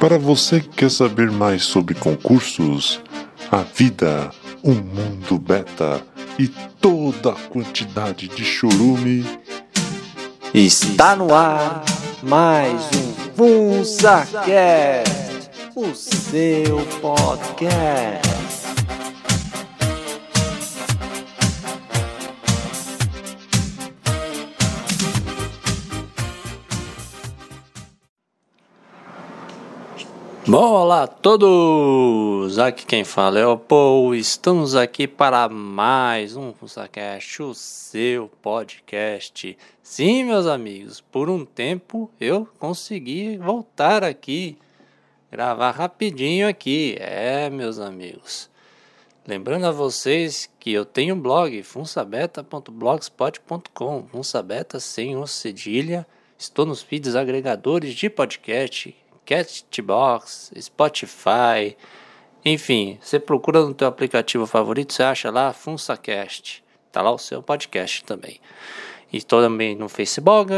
Para você que quer saber mais sobre concursos, a vida, o mundo beta e toda a quantidade de chorume, Está no ar mais um FunsaCast, o seu podcast. Bom, olá a todos! Aqui quem fala é o Paul. Estamos aqui para mais um FunsaCast, o seu podcast. Sim, meus amigos, por um tempo eu consegui voltar aqui, gravar rapidinho aqui. É, meus amigos. Lembrando a vocês que eu tenho um blog, funsabeta.blogspot.com, funsabeta sem o cedilha. Estou nos feeds agregadores de podcast, Castbox, Spotify, enfim, você procura no teu aplicativo favorito, você acha lá FunsaCast. Tá lá o seu podcast também. Estou também no Facebook,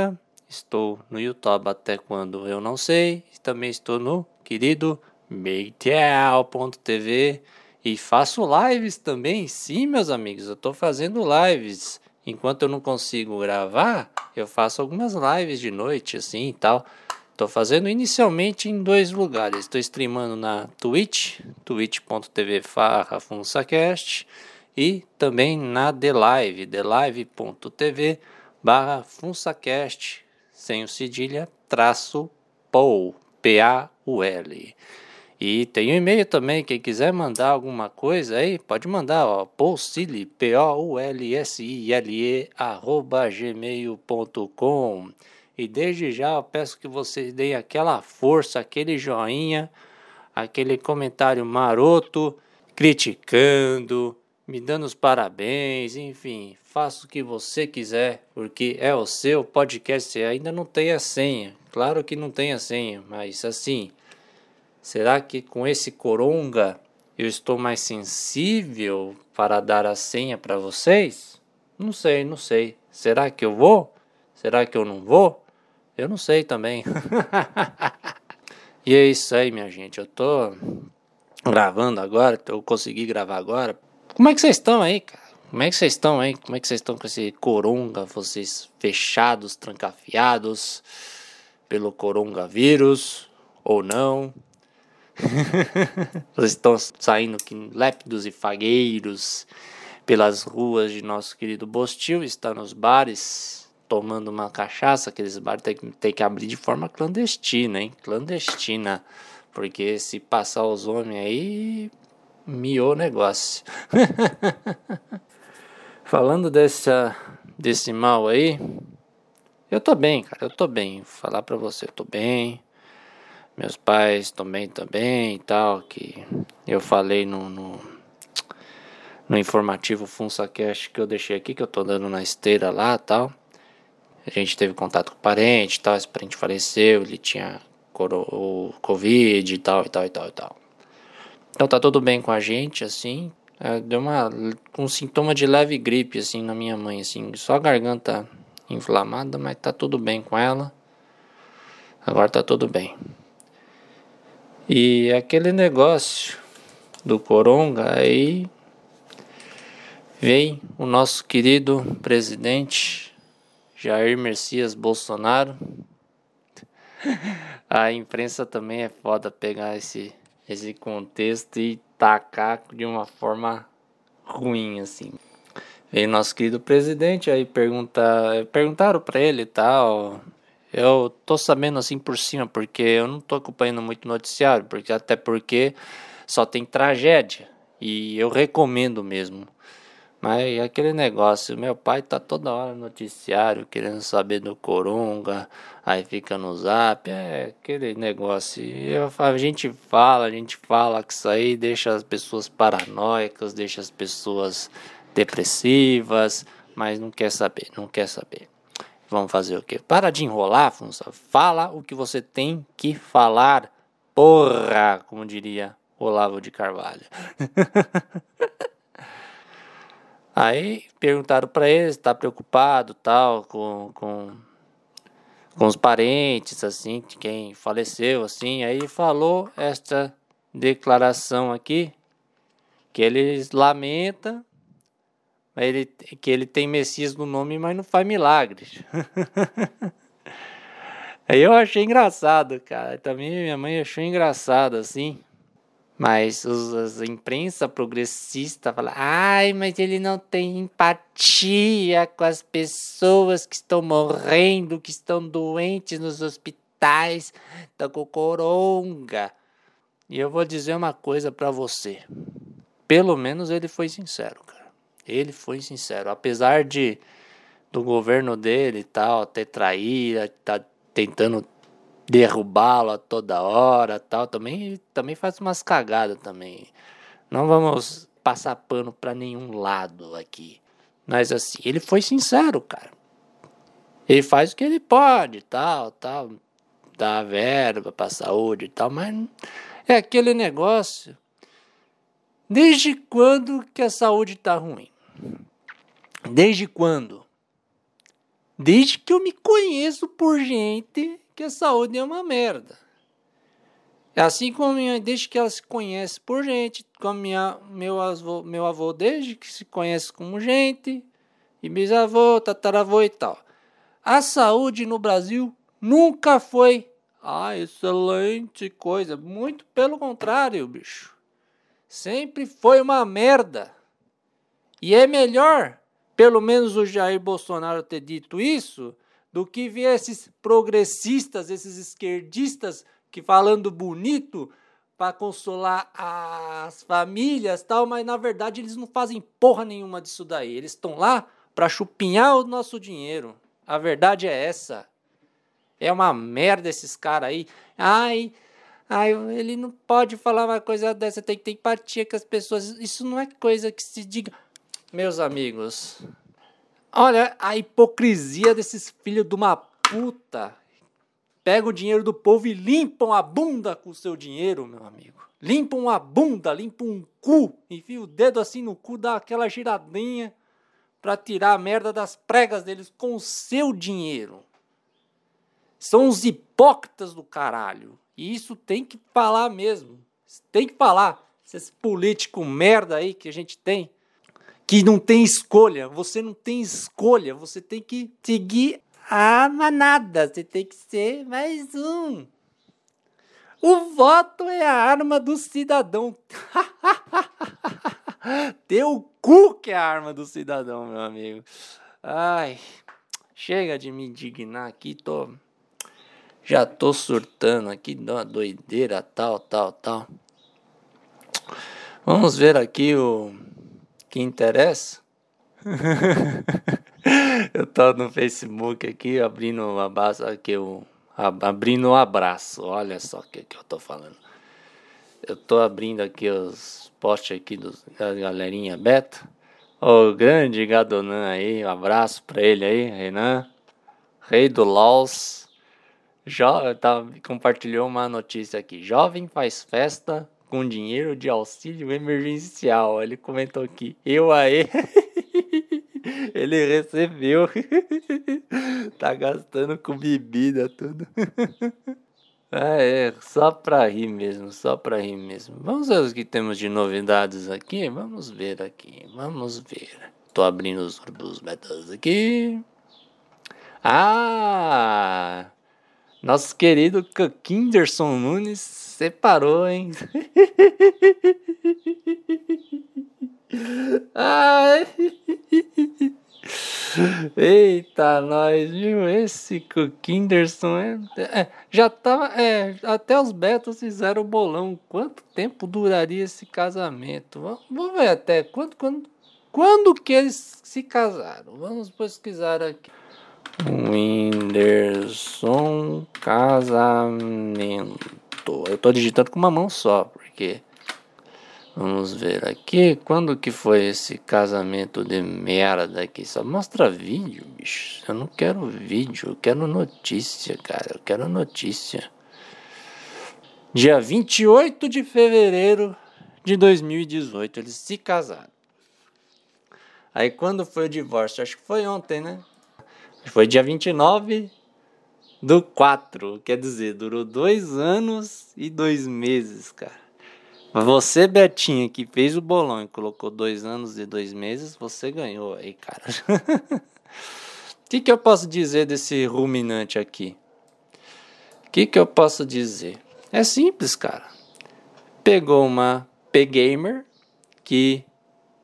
estou no YouTube até quando eu não sei, e também estou no querido Meitel.tv e faço lives também. Sim, meus amigos, eu estou fazendo lives. Enquanto eu não consigo gravar, eu faço algumas lives de noite assim e tal. Estou fazendo inicialmente em dois lugares. Estou streamando na Twitch, twitch.tv FunsaCast e também na The Live, thelive.tv barra FunsaCast, sem o cedilha, traço POU, P-A-U-L. E tem um e-mail também, quem quiser mandar alguma coisa aí, pode mandar, ó, poulsili, P-O-U-L-S-I-L-E, arroba gmail.com. E desde já eu peço que vocês deem aquela força, aquele joinha, aquele comentário maroto, criticando, me dando os parabéns, enfim, faça o que você quiser, porque é o seu podcast. Você ainda não tem a senha, claro que não tem a senha, mas assim, será que com esse coronga eu estou mais sensível para dar a senha para vocês? Não sei, não sei. Será que eu vou? Será que eu não vou? Eu não sei também. e é isso aí, minha gente. Eu tô gravando agora, eu consegui gravar agora. Como é que vocês estão aí, cara? Como é que vocês estão aí? Como é que vocês estão com esse coronga? Vocês fechados, trancafiados pelo coronavírus ou não? vocês estão saindo que lépidos e fagueiros pelas ruas de nosso querido Bostil, está nos bares tomando uma cachaça, aqueles bares tem, tem que abrir de forma clandestina, hein? Clandestina. Porque se passar os homens aí, miou o negócio. Falando dessa, desse mal aí, eu tô bem, cara, eu tô bem. Vou falar pra você, eu tô bem. Meus pais também também e tal, que eu falei no, no, no informativo FunsaCast que eu deixei aqui, que eu tô dando na esteira lá tal. A gente teve contato com parente e tal, esse parente faleceu, ele tinha o Covid e tal, e tal, e tal, e tal. Então tá tudo bem com a gente, assim. É, deu uma, um sintoma de leve gripe, assim, na minha mãe, assim. Só a garganta inflamada, mas tá tudo bem com ela. Agora tá tudo bem. E aquele negócio do coronga aí vem o nosso querido presidente Jair Messias Bolsonaro. A imprensa também é foda pegar esse, esse contexto e tacar de uma forma ruim, assim. Veio nosso querido presidente aí perguntar, perguntaram para ele e tal. Eu tô sabendo assim por cima, porque eu não tô acompanhando muito noticiário, porque até porque só tem tragédia. E eu recomendo mesmo mas aquele negócio, meu pai tá toda hora no noticiário querendo saber do Coronga, aí fica no zap, é aquele negócio. Eu, a gente fala, a gente fala que isso aí deixa as pessoas paranoicas, deixa as pessoas depressivas, mas não quer saber, não quer saber. Vamos fazer o quê? Para de enrolar, Funça. Fala o que você tem que falar. Porra, como diria Olavo de Carvalho. Aí perguntaram para ele se está preocupado tal com, com, com os parentes, assim, de quem faleceu, assim. Aí falou esta declaração aqui, que ele lamenta ele, que ele tem Messias no nome, mas não faz milagres. Aí eu achei engraçado, cara. Também minha mãe achou engraçado, assim. Mas os, a imprensa progressista fala, ai, mas ele não tem empatia com as pessoas que estão morrendo, que estão doentes nos hospitais, estão com coronga. E eu vou dizer uma coisa para você. Pelo menos ele foi sincero, cara. Ele foi sincero. Apesar de do governo dele e tal, ter traíra, tá tentando derrubá-lo a toda hora tal, também, também faz umas cagadas também. Não vamos passar pano para nenhum lado aqui. Mas assim, ele foi sincero, cara. Ele faz o que ele pode, tal, tal, dá verba para saúde e tal, mas é aquele negócio. Desde quando que a saúde tá ruim? Desde quando? Desde que eu me conheço por gente que a saúde é uma merda. É assim como minha, desde que ela se conhece por gente, como minha, meu, avô, meu avô desde que se conhece como gente, e bisavô, tataravô e tal. A saúde no Brasil nunca foi ah, excelente coisa. Muito pelo contrário, bicho. Sempre foi uma merda. E é melhor, pelo menos o Jair Bolsonaro ter dito isso, do que ver esses progressistas, esses esquerdistas que falando bonito para consolar as famílias tal, mas na verdade eles não fazem porra nenhuma disso daí. Eles estão lá para chupinhar o nosso dinheiro. A verdade é essa. É uma merda esses caras aí. Ai, ai, ele não pode falar uma coisa dessa, tem que ter empatia com as pessoas. Isso não é coisa que se diga. Meus amigos, Olha a hipocrisia desses filhos de uma puta. Pega o dinheiro do povo e limpam a bunda com o seu dinheiro, meu amigo. Limpam a bunda, limpam um cu, enfia o dedo assim no cu, dá aquela giradinha para tirar a merda das pregas deles com o seu dinheiro. São os hipócritas do caralho. E isso tem que falar mesmo. Tem que falar. Esses políticos merda aí que a gente tem que não tem escolha. Você não tem escolha. Você tem que seguir a manada. Você tem que ser mais um. O voto é a arma do cidadão. Teu cu que é a arma do cidadão, meu amigo. Ai, chega de me indignar aqui, tô. Já tô surtando aqui, dá uma doideira, tal, tal, tal. Vamos ver aqui o que interessa. eu tô no Facebook aqui abrindo um abraço aqui o abrindo um abraço. Olha só o que, que eu tô falando. Eu tô abrindo aqui os posts aqui dos, da galerinha beta. O grande Gadonan aí, um abraço pra ele aí, Renan. Rei do Laos. Jo, tá, compartilhou uma notícia aqui. Jovem faz festa com dinheiro de auxílio emergencial. Ele comentou aqui. Eu aí. Ele recebeu. tá gastando com bebida, tudo. Ah, é, só pra rir mesmo, só pra rir mesmo. Vamos ver o que temos de novidades aqui? Vamos ver aqui, vamos ver. Tô abrindo os grupos betas aqui. Ah! Nosso querido Kinderson Nunes separou, hein? Ai. Eita, nós, viu? Esse Kinderson é, é, já tava. É, até os Betos fizeram o bolão. Quanto tempo duraria esse casamento? Vamos, vamos ver até quando, quando, quando que eles se casaram. Vamos pesquisar aqui. Whindersson casamento. Eu tô digitando com uma mão só, porque vamos ver aqui quando que foi esse casamento de merda aqui. Só mostra vídeo, bicho. Eu não quero vídeo, eu quero notícia, cara. Eu quero notícia. Dia 28 de fevereiro de 2018 eles se casaram. Aí quando foi o divórcio? Acho que foi ontem, né? Foi dia 29 do 4. Quer dizer, durou dois anos e dois meses, cara. Você, Betinha, que fez o bolão e colocou dois anos e dois meses, você ganhou aí, cara. O que, que eu posso dizer desse ruminante aqui? O que, que eu posso dizer? É simples, cara. Pegou uma P-Gamer que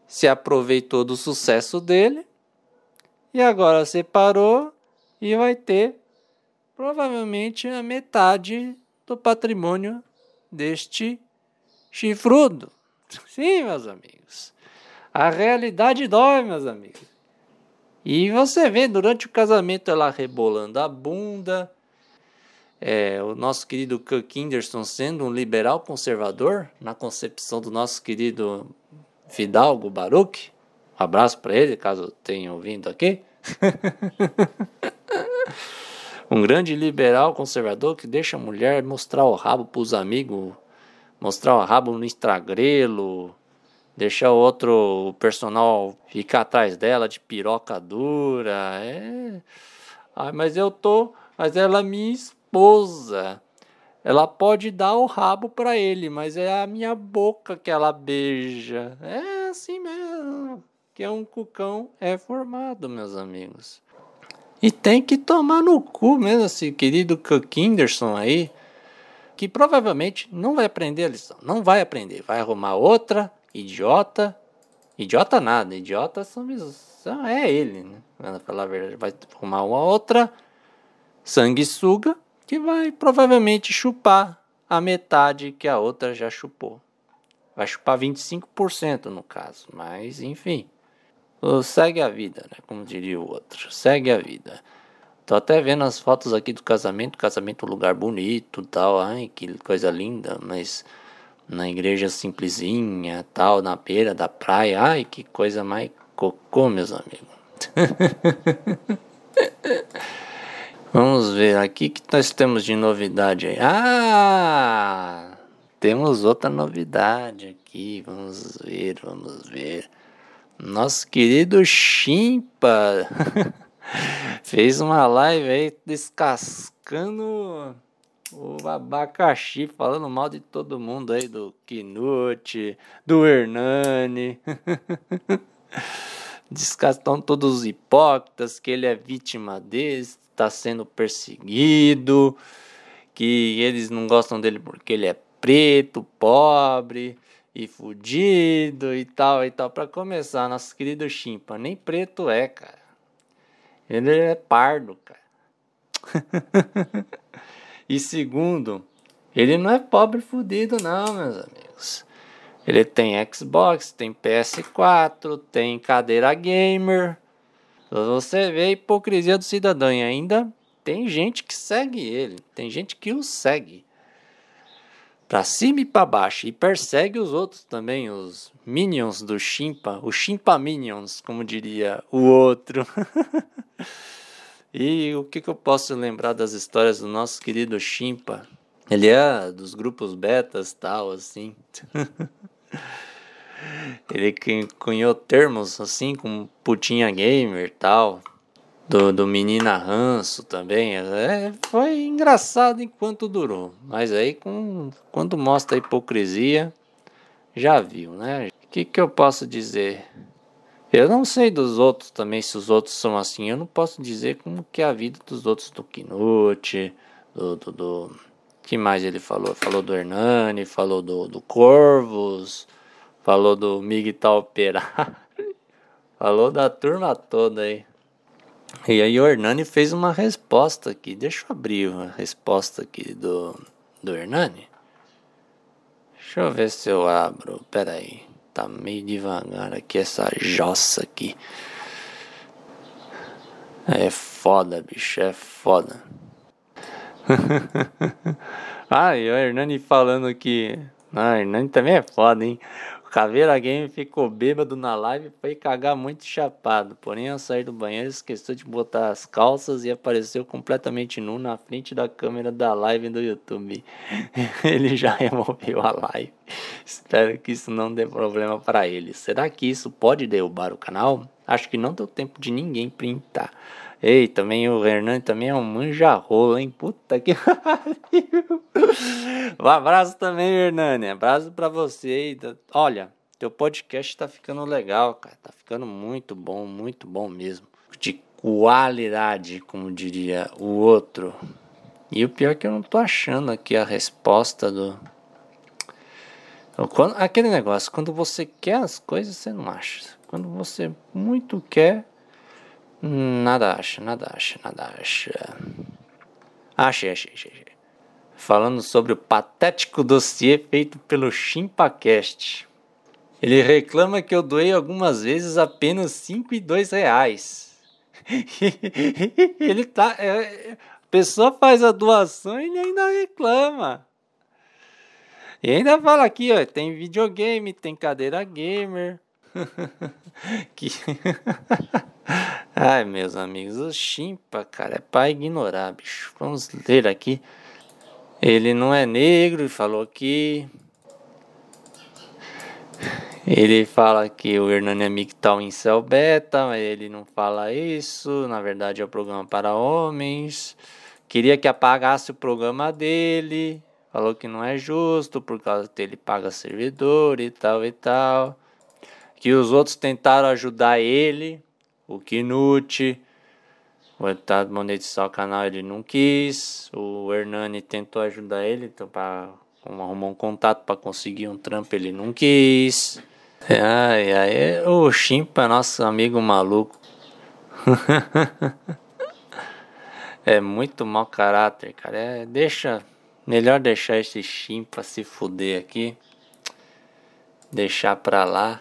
se aproveitou do sucesso dele e agora separou e vai ter provavelmente a metade do patrimônio deste chifrudo. Sim, meus amigos. A realidade dói, meus amigos. E você vê durante o casamento ela rebolando a bunda, é, o nosso querido Kirk Anderson sendo um liberal conservador, na concepção do nosso querido Fidalgo Baruch. Um abraço para ele, caso tenha ouvido aqui. um grande liberal conservador que deixa a mulher mostrar o rabo para os amigos, mostrar o rabo no estragrelo, deixar o outro o personal ficar atrás dela de piroca dura. É. Ai, mas eu tô, mas ela é minha esposa. Ela pode dar o rabo para ele, mas é a minha boca que ela beija. É assim mesmo. Que é um cucão é formado, meus amigos. E tem que tomar no cu mesmo esse querido Kinderson aí, que provavelmente não vai aprender a lição. Não vai aprender. Vai arrumar outra, idiota. Idiota nada, idiota são, é ele, né? Verdade, vai arrumar uma outra sanguessuga que vai provavelmente chupar a metade que a outra já chupou. Vai chupar 25% no caso, mas enfim. Segue a vida, né? Como diria o outro. Segue a vida. Tô até vendo as fotos aqui do casamento. Casamento lugar bonito tal. Ai, que coisa linda. Mas na igreja simplesinha tal, na beira da praia. Ai, que coisa mais cocô, meus amigos. Vamos ver aqui que nós temos de novidade aí. Ah! Temos outra novidade aqui. Vamos ver, vamos ver. Nosso querido Chimpa fez uma live aí descascando o abacaxi, falando mal de todo mundo aí, do Knut, do Hernani. Descastando todos os hipócritas, que ele é vítima deles está sendo perseguido, que eles não gostam dele porque ele é preto, pobre e fudido e tal e tal. Para começar, nosso querido Chimpa, nem preto é, cara. Ele é pardo, cara. e segundo, ele não é pobre fudido não, meus amigos. Ele tem Xbox, tem PS4, tem cadeira gamer, você vê a hipocrisia do cidadão e ainda tem gente que segue ele, tem gente que o segue para cima e para baixo e persegue os outros também, os minions do Chimpa, os Chimpa Minions, como diria o outro. e o que, que eu posso lembrar das histórias do nosso querido Chimpa? Ele é dos grupos betas tal, assim. Ele cunhou termos assim como putinha gamer tal. Do, do Menina Ranço também. É, foi engraçado enquanto durou. Mas aí com, quando mostra a hipocrisia, já viu, né? O que, que eu posso dizer? Eu não sei dos outros também, se os outros são assim. Eu não posso dizer como que é a vida dos outros do Knut, do, do, do... que mais ele falou? Falou do Hernani, falou do, do Corvos, Falou do Miguel Operário. Falou da turma toda aí. E aí o Hernani fez uma resposta aqui. Deixa eu abrir uma resposta aqui do, do Hernani. Deixa eu ver se eu abro. Pera aí. Tá meio devagar aqui essa jossa aqui. É foda, bicho. É foda. ah, e o Hernani falando que... Ah, Hernani também é foda, hein? Caveira Game ficou bêbado na live e foi cagar muito chapado. Porém, ao sair do banheiro, esqueceu de botar as calças e apareceu completamente nu na frente da câmera da live do YouTube. ele já removeu a live. Espero que isso não dê problema para ele. Será que isso pode derrubar o canal? Acho que não deu tempo de ninguém printar. Ei, também o Hernani também é um manjarrolo, hein? Puta que pariu. Um abraço também, Hernani. Abraço pra você. Olha, teu podcast tá ficando legal, cara. Tá ficando muito bom, muito bom mesmo. De qualidade, como diria o outro. E o pior é que eu não tô achando aqui a resposta do. Quando, aquele negócio, quando você quer as coisas, você não acha. Quando você muito quer, nada acha, nada acha, nada acha. Achei, achei, achei. Falando sobre o patético dossiê feito pelo ChimpaCast. Ele reclama que eu doei algumas vezes apenas 5 e 2 reais. ele tá. É, a pessoa faz a doação e ele ainda reclama. E ainda fala aqui, ó, tem videogame, tem cadeira gamer. que... Ai, meus amigos, o chimpa, cara, é pra ignorar, bicho. Vamos ler aqui. Ele não é negro, falou aqui. Ele fala que o Hernani é mictal em céu beta, mas ele não fala isso. Na verdade, é o programa para homens. Queria que apagasse o programa dele. Falou que não é justo por causa que ele paga servidor e tal e tal. Que os outros tentaram ajudar ele, o Knut. O Etado monetizar o canal ele não quis. O Hernani tentou ajudar ele então, para arrumar um contato para conseguir um trampo, ele não quis. Ai, ai, o Chimpa, nosso amigo maluco. é muito mau caráter, cara. É, deixa. Melhor deixar esse Chimpa se fuder aqui. Deixar pra lá.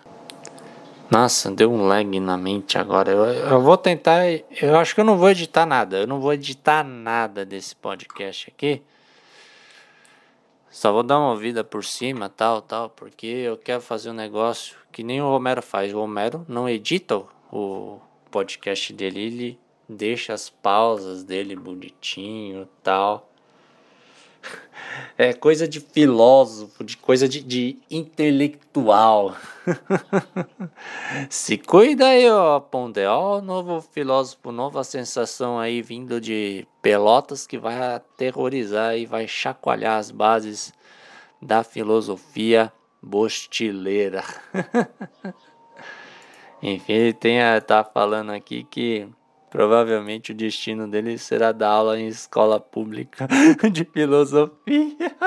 Nossa, deu um lag na mente agora. Eu, eu vou tentar. Eu acho que eu não vou editar nada. Eu não vou editar nada desse podcast aqui. Só vou dar uma ouvida por cima, tal, tal, porque eu quero fazer um negócio que nem o Romero faz. O Romero não edita o podcast dele, ele deixa as pausas dele bonitinho, tal. É coisa de filósofo, de coisa de, de intelectual. Se cuida aí, ó, Pondé. Ó, novo filósofo, nova sensação aí vindo de Pelotas que vai aterrorizar e vai chacoalhar as bases da filosofia bostileira. Enfim, ele tem a, tá falando aqui que Provavelmente o destino dele será dar aula em escola pública de filosofia.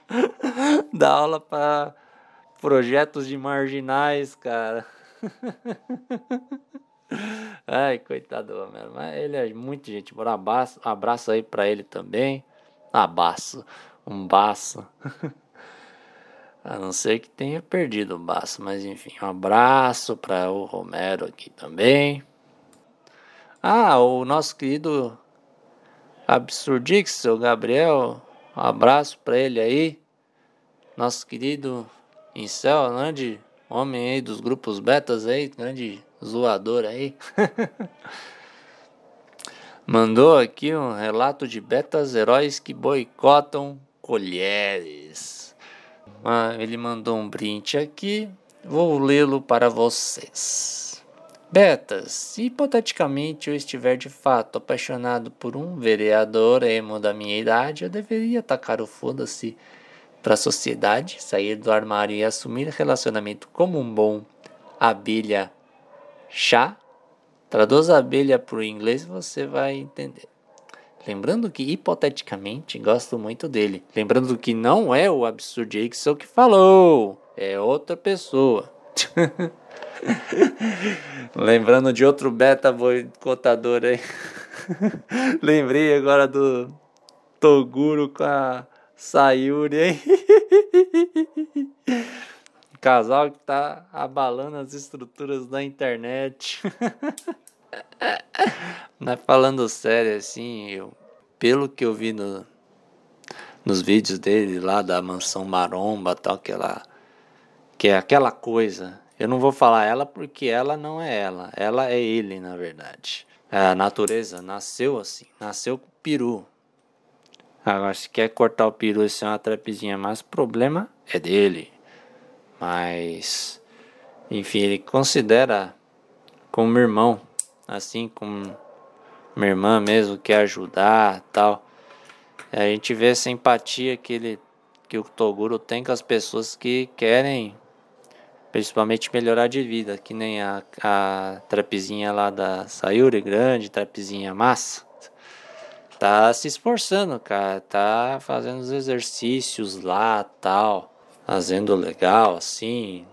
dar aula para projetos de marginais, cara. Ai, coitado do Homero. Mas ele é muito gente boa. Abraço, abraço aí para ele também. Abraço. Um baço. A não ser que tenha perdido o baço, mas enfim, um abraço para o Romero aqui também. Ah, o nosso querido Absurdix, o Gabriel, um abraço para ele aí. Nosso querido Incel, grande homem aí dos grupos betas aí, grande zoador aí. Mandou aqui um relato de betas heróis que boicotam colheres. Ah, ele mandou um print aqui, vou lê-lo para vocês. Betas, se hipoteticamente eu estiver de fato apaixonado por um vereador emo da minha idade, eu deveria tacar o foda-se para a sociedade, sair do armário e assumir relacionamento como um bom abelha chá. Traduz abelha para o inglês você vai entender. Lembrando que, hipoteticamente, gosto muito dele. Lembrando que não é o Absurd Ixel que falou, é outra pessoa. Lembrando de outro beta boicotador aí. Lembrei agora do Toguro com a Sayuri, hein? Casal que tá abalando as estruturas da internet. Mas falando sério, assim, eu, pelo que eu vi no, nos vídeos dele lá da mansão maromba tal, que, ela, que é aquela coisa eu não vou falar ela porque ela não é ela. Ela é ele, na verdade. A natureza nasceu assim. Nasceu com peru. Agora, se quer cortar o peru e ser uma trapezinha, mas o problema é dele. Mas, enfim, ele considera como irmão, assim como minha irmã mesmo quer ajudar tal. A gente vê essa empatia que ele que o Toguro tem com as pessoas que querem principalmente melhorar de vida, que nem a, a trapezinha lá da Sayuri grande, trapezinha massa. Tá se esforçando, cara, tá fazendo os exercícios lá, tal, fazendo legal assim.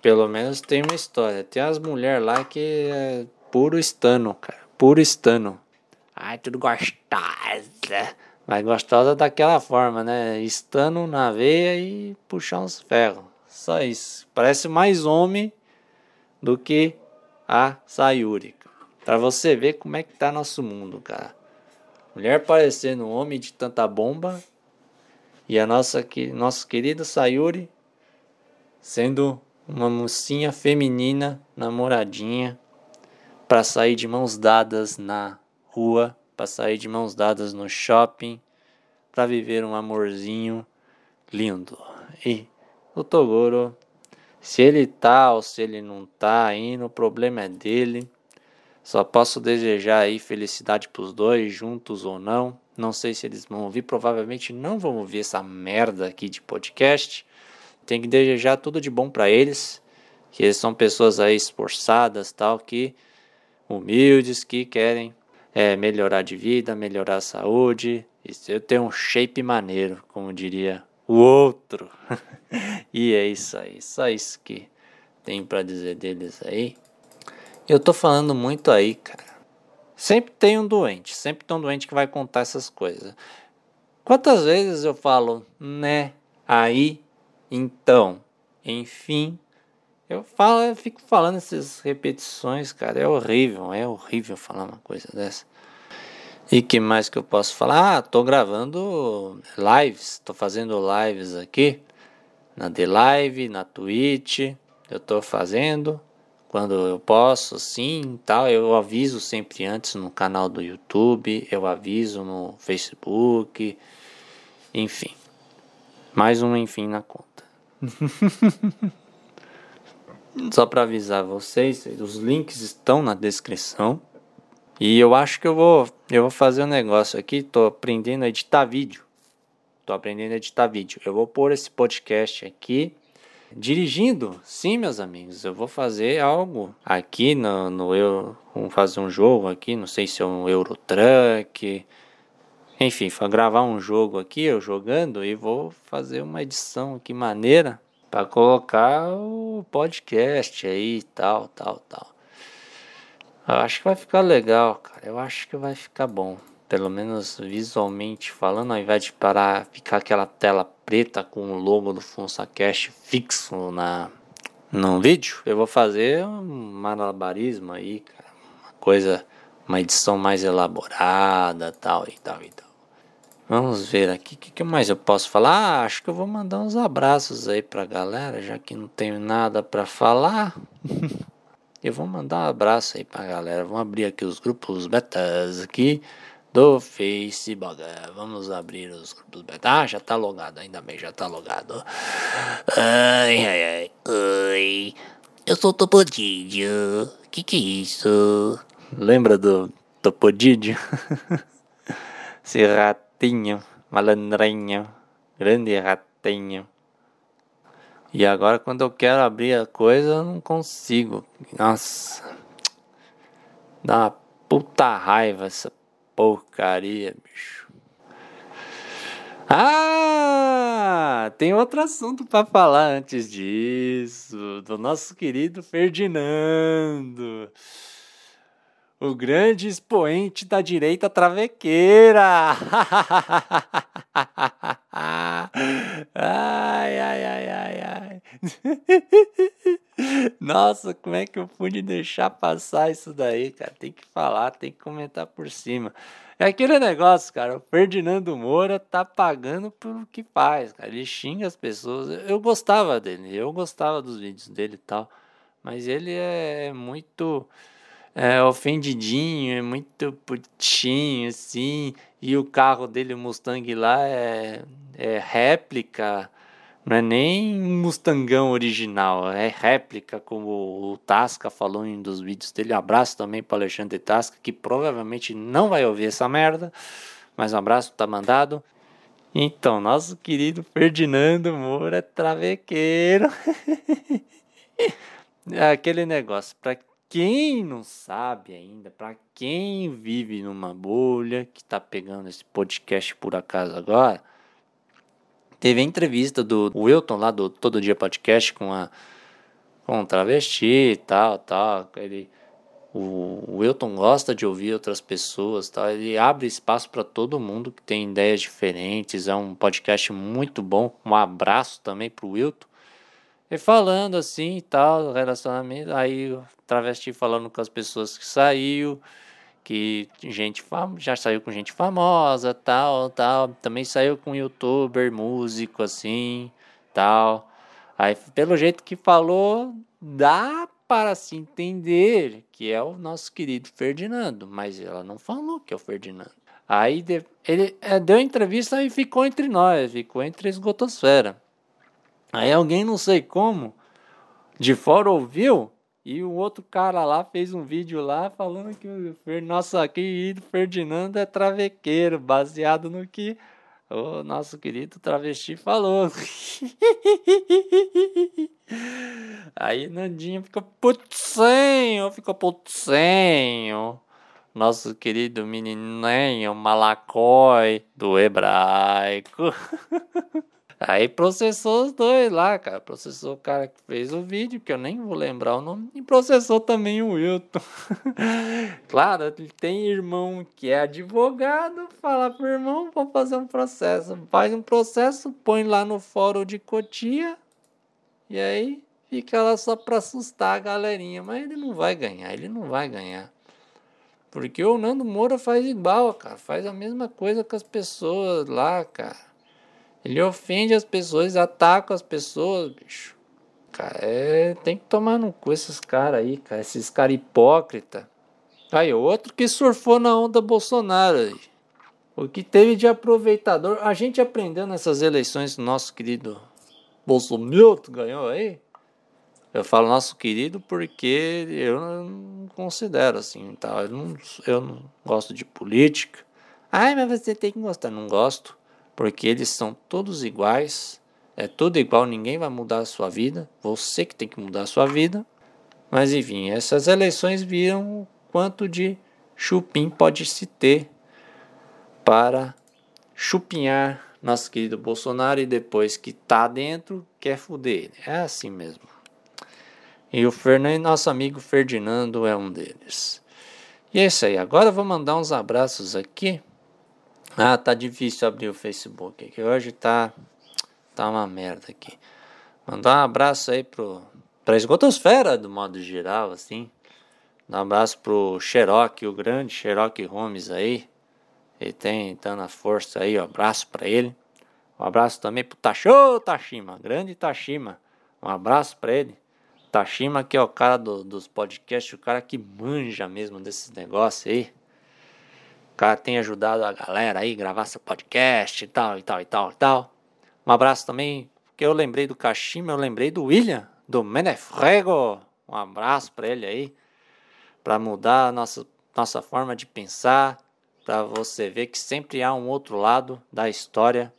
Pelo menos tem uma história. Tem as mulheres lá que é puro estano, cara, puro estano. Ai, tudo gostosa. Mas gostosa daquela forma, né? Estando na veia e puxar uns ferros. Só isso. Parece mais homem do que a Sayuri. Pra você ver como é que tá nosso mundo, cara. Mulher parecendo um homem de tanta bomba. E a nossa que nosso querido Sayuri sendo uma mocinha feminina, namoradinha, para sair de mãos dadas na rua para sair de mãos dadas no shopping, para viver um amorzinho lindo. E o Toguro, se ele tá ou se ele não tá indo, o problema é dele. Só posso desejar aí felicidade pros dois, juntos ou não. Não sei se eles vão ouvir, provavelmente não vão ouvir essa merda aqui de podcast. Tem que desejar tudo de bom para eles, que eles são pessoas aí esforçadas, tal, que humildes, que querem é, melhorar de vida, melhorar a saúde. Eu tenho um shape maneiro, como diria o outro. e é isso aí, só isso que tem para dizer deles aí. Eu tô falando muito aí, cara. Sempre tem um doente, sempre tem um doente que vai contar essas coisas. Quantas vezes eu falo, né, aí, então, enfim, eu falo, eu fico falando essas repetições, cara. É horrível, é horrível falar uma coisa dessa. E que mais que eu posso falar? Ah, tô gravando lives, tô fazendo lives aqui na The Live, na Twitch. Eu tô fazendo quando eu posso, sim, tal. Eu aviso sempre antes no canal do YouTube, eu aviso no Facebook, enfim. Mais um enfim na conta. Só para avisar vocês, os links estão na descrição. E eu acho que eu vou, eu vou fazer um negócio aqui, tô aprendendo a editar vídeo. Tô aprendendo a editar vídeo. Eu vou pôr esse podcast aqui dirigindo. Sim, meus amigos, eu vou fazer algo aqui no, no eu, vamos fazer um jogo aqui, não sei se é um Eurotruck. Enfim, gravar um jogo aqui, eu jogando e vou fazer uma edição aqui maneira para colocar o podcast aí, tal, tal, tal. Eu acho que vai ficar legal, cara. Eu acho que vai ficar bom. Pelo menos visualmente falando, ao invés de parar, ficar aquela tela preta com o logo do FunsaCast fixo na, no vídeo, eu vou fazer um malabarismo aí, cara. Uma coisa, uma edição mais elaborada, tal e tal e tal. Vamos ver aqui, o que, que, mais eu posso falar? Ah, acho que eu vou mandar uns abraços aí pra galera, já que não tenho nada para falar. eu vou mandar um abraço aí pra galera. Vamos abrir aqui os grupos betas aqui do Facebook. Vamos abrir os grupos beta. Ah, já tá logado, ainda bem, já tá logado. Ai, ai, ai. Oi. Eu sou o Topodídio. Que que é isso? Lembra do Topodídio? Esse ratinho, malandrinho, grande ratinho. E agora quando eu quero abrir a coisa eu não consigo. Nossa. Dá uma puta raiva essa porcaria, bicho. Ah, tem outro assunto para falar antes disso, do nosso querido Ferdinando o grande expoente da direita travequeira. ai, ai, ai, ai, ai. Nossa, como é que eu pude deixar passar isso daí, cara? Tem que falar, tem que comentar por cima. É aquele negócio, cara. O Ferdinando Moura tá pagando pelo que faz, cara. Ele xinga as pessoas. Eu gostava dele, eu gostava dos vídeos dele e tal. Mas ele é muito é, ofendidinho, é muito putinho, assim. E o carro dele, o Mustang lá, é, é réplica. Não é nem Mustangão original, é réplica, como o Tasca falou em um dos vídeos dele. abraço também para Alexandre Tasca, que provavelmente não vai ouvir essa merda, mas um abraço tá mandado. Então, nosso querido Ferdinando Moura é travequeiro. aquele negócio, para quem não sabe ainda, para quem vive numa bolha que tá pegando esse podcast por acaso agora, Teve a entrevista do Wilton lá do Todo Dia Podcast com a com um travesti e tal, tal. Ele, o, o Wilton gosta de ouvir outras pessoas, tal. Ele abre espaço para todo mundo que tem ideias diferentes. É um podcast muito bom. Um abraço também pro Wilton. E falando assim e tal, relacionamento. Aí o travesti falando com as pessoas que saiu que gente já saiu com gente famosa, tal, tal, também saiu com youtuber, músico assim, tal. Aí pelo jeito que falou, dá para se entender que é o nosso querido Ferdinando, mas ela não falou que é o Ferdinando. Aí ele é, deu entrevista e ficou entre nós, ficou entre a esgotosfera. Aí alguém, não sei como, de fora ouviu e o outro cara lá fez um vídeo lá falando que o nosso querido Ferdinando é travequeiro, baseado no que o nosso querido travesti falou. Aí Nandinho ficou putzenho, ficou putzenho. Nosso querido menininho Malacói do hebraico. Aí processou os dois lá, cara. Processou o cara que fez o vídeo, que eu nem vou lembrar o nome, e processou também o Wilton. claro, tem irmão que é advogado, fala pro irmão, vou fazer um processo. Faz um processo, põe lá no fórum de Cotia, e aí fica lá só pra assustar a galerinha. Mas ele não vai ganhar, ele não vai ganhar. Porque o Nando Moura faz igual, cara. Faz a mesma coisa com as pessoas lá, cara. Ele ofende as pessoas, ataca as pessoas, bicho. Cara, é, tem que tomar no cu esses caras aí, cara. Esses caras hipócritas. Aí, outro que surfou na onda Bolsonaro aí. O que teve de aproveitador. A gente aprendeu nessas eleições, nosso querido Bolsonaro ganhou aí. Eu falo nosso querido porque eu não considero assim, tá? Eu não, eu não gosto de política. Ai, mas você tem que gostar. Não gosto porque eles são todos iguais, é tudo igual, ninguém vai mudar a sua vida, você que tem que mudar a sua vida. Mas enfim, essas eleições viram quanto de chupim pode se ter para chupinhar nosso querido Bolsonaro e depois que tá dentro, quer fuder ele. É assim mesmo. E o Fernando, nosso amigo Ferdinando é um deles. E é isso aí. Agora eu vou mandar uns abraços aqui ah, tá difícil abrir o Facebook aqui. Hoje tá, tá uma merda aqui. Mandar um abraço aí pro, pra esgotosfera, do modo geral, assim. Um abraço pro Xerox, o grande Xerox Holmes aí. Ele tem, tá na força aí, um abraço pra ele. Um abraço também pro Tachô Tashima, grande Tashima. Um abraço pra ele. Tashima que é o cara do, dos podcasts, o cara que manja mesmo desses negócios aí. O cara tem ajudado a galera aí gravar seu podcast e tal, e tal, e tal, e tal. Um abraço também, porque eu lembrei do Kashima, eu lembrei do William, do Menefrego. Um abraço para ele aí, para mudar a nossa, nossa forma de pensar, para você ver que sempre há um outro lado da história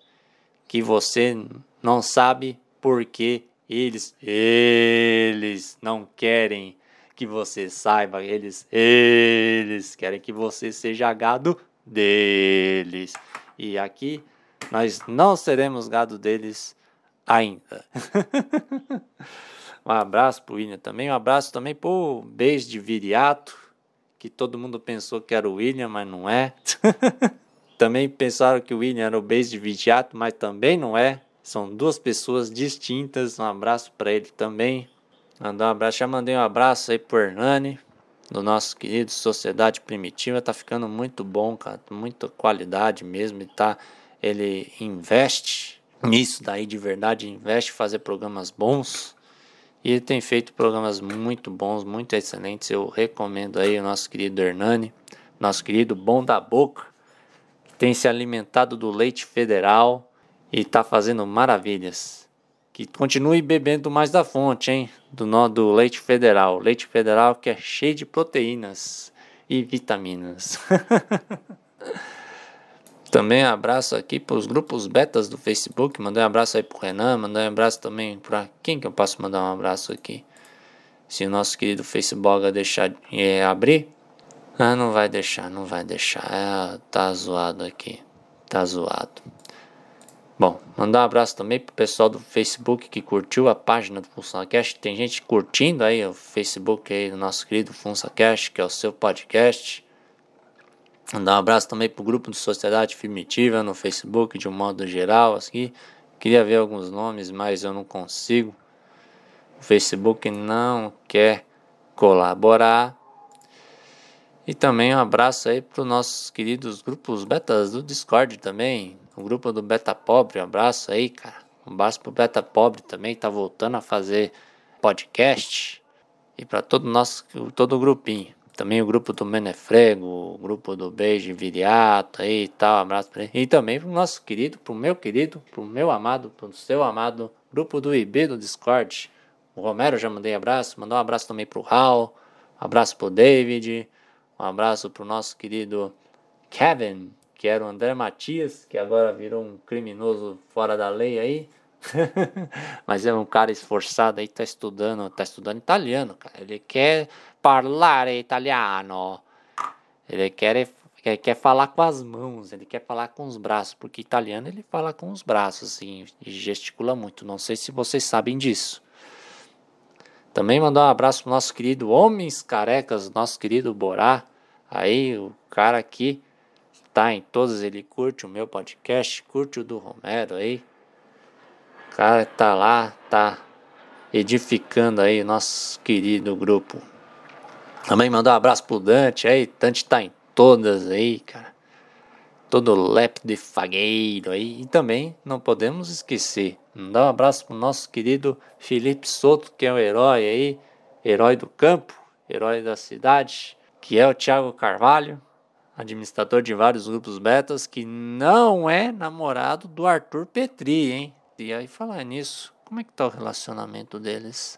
que você não sabe porque eles, eles não querem que você saiba, eles, eles querem que você seja gado deles. E aqui nós não seremos gado deles ainda. um abraço pro William também, um abraço também pro beijo de Viriato, que todo mundo pensou que era o William, mas não é. também pensaram que o William era o beijo de Viriato, mas também não é. São duas pessoas distintas. Um abraço para ele também. Mandar um abraço. Já mandei um abraço aí pro Hernani, do nosso querido Sociedade Primitiva. Tá ficando muito bom, cara. Muita qualidade mesmo. E tá, ele investe nisso daí de verdade. Investe em fazer programas bons. E ele tem feito programas muito bons, muito excelentes. Eu recomendo aí o nosso querido Hernani, nosso querido Bom da Boca, que tem se alimentado do leite federal e está fazendo maravilhas. Que continue bebendo mais da fonte, hein? Do, do leite federal. Leite federal que é cheio de proteínas e vitaminas. também abraço aqui para os grupos betas do Facebook. Mandei um abraço aí pro Renan. Mandei um abraço também para quem que eu posso mandar um abraço aqui? Se o nosso querido Facebook deixar é, abrir. Ah, não vai deixar, não vai deixar. É, tá zoado aqui. Tá zoado. Bom, mandar um abraço também pro pessoal do Facebook que curtiu a página do FunçãCast. Tem gente curtindo aí o Facebook aí do nosso querido FunçãCast, que é o seu podcast. Mandar um abraço também pro grupo de Sociedade Primitiva no Facebook, de um modo geral. Assim. Queria ver alguns nomes, mas eu não consigo. O Facebook não quer colaborar. E também um abraço aí para os nossos queridos grupos betas do Discord também. O grupo do Beta Pobre, um abraço aí, cara. Um abraço pro Beta Pobre também, tá voltando a fazer podcast. E para todo nosso todo o grupinho. Também o grupo do Menefrego, o grupo do Beijo Viriato aí e tal, um abraço pra ele. E também pro nosso querido, pro meu querido, pro meu amado, pro seu amado grupo do IB do Discord. O Romero já mandei abraço, mandou um abraço também pro Raul, um abraço pro David, um abraço pro nosso querido Kevin, que era o André Matias, que agora virou um criminoso fora da lei aí. Mas é um cara esforçado aí, tá estudando, tá estudando italiano, cara. Ele quer falar italiano. Ele quer, quer, quer falar com as mãos, ele quer falar com os braços, porque italiano ele fala com os braços, assim, e gesticula muito. Não sei se vocês sabem disso. Também mandar um abraço pro nosso querido Homens Carecas, nosso querido Borá. Aí, o cara aqui tá em todos, ele curte o meu podcast, curte o do Romero aí. O cara tá lá, tá edificando aí nosso querido grupo. Também mandar um abraço pro Dante aí, Dante tá em todas aí, cara. Todo lep de fagueiro aí. E também não podemos esquecer Mandar um abraço pro nosso querido Felipe Soto, que é o herói aí, herói do campo, herói da cidade, que é o Thiago Carvalho, administrador de vários grupos betas, que não é namorado do Arthur Petri, hein? E aí falar nisso, como é que tá o relacionamento deles?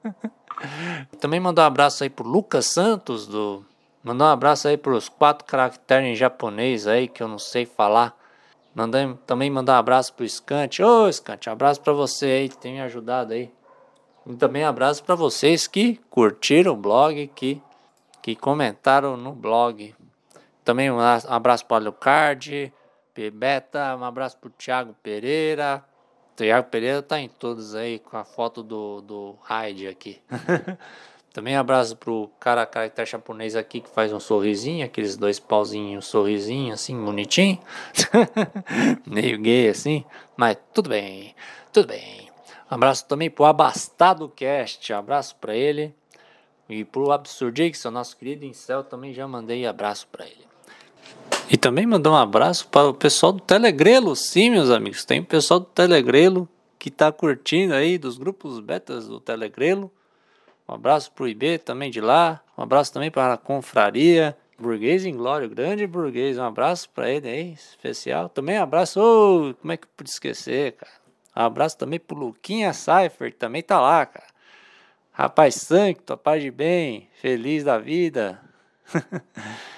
Também mandar um abraço aí pro Lucas Santos do Mandar um abraço aí pros quatro caracteres em japonês aí que eu não sei falar. Mandei, também mandar um abraço pro Scante. Ô, Scante, um abraço para você aí que tem me ajudado aí. E também abraço para vocês que curtiram o blog, que, que comentaram no blog. Também um abraço para o Leocard, Beta, um abraço pro Thiago Pereira. O Thiago Pereira tá em todos aí com a foto do, do Hyde aqui. Também um abraço pro cara caractere japonês aqui que faz um sorrisinho, aqueles dois pauzinhos, sorrisinho assim, bonitinho. Meio gay assim, mas tudo bem, tudo bem. Um abraço também pro Abastado Cast, um abraço para ele. E pro Absurdix, o nosso querido Incel, também já mandei abraço para ele. E também mandar um abraço para o pessoal do Telegrelo, sim, meus amigos. Tem o pessoal do Telegrelo que tá curtindo aí dos grupos betas do Telegrelo. Um abraço pro IB também de lá. Um abraço também para a confraria. Burguês em Glória, grande burguês. Um abraço para ele aí, especial. Também um abraço, oh, como é que eu pude esquecer, cara? Um abraço também pro Luquinha Cypher, que também tá lá, cara. Rapaz santo, paz de bem, feliz da vida.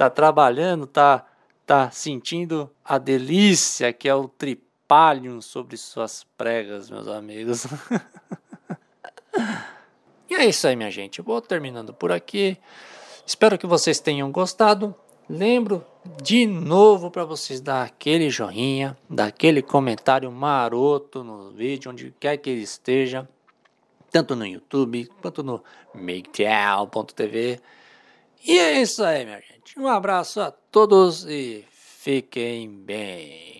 tá trabalhando, tá, tá sentindo a delícia que é o tripalium sobre suas pregas, meus amigos. E é isso aí, minha gente. Vou terminando por aqui. Espero que vocês tenham gostado. Lembro de novo para vocês dar aquele joinha, dar aquele comentário maroto no vídeo, onde quer que ele esteja, tanto no YouTube quanto no MakeTown.tv. E é isso aí, minha gente. Um abraço a todos e fiquem bem.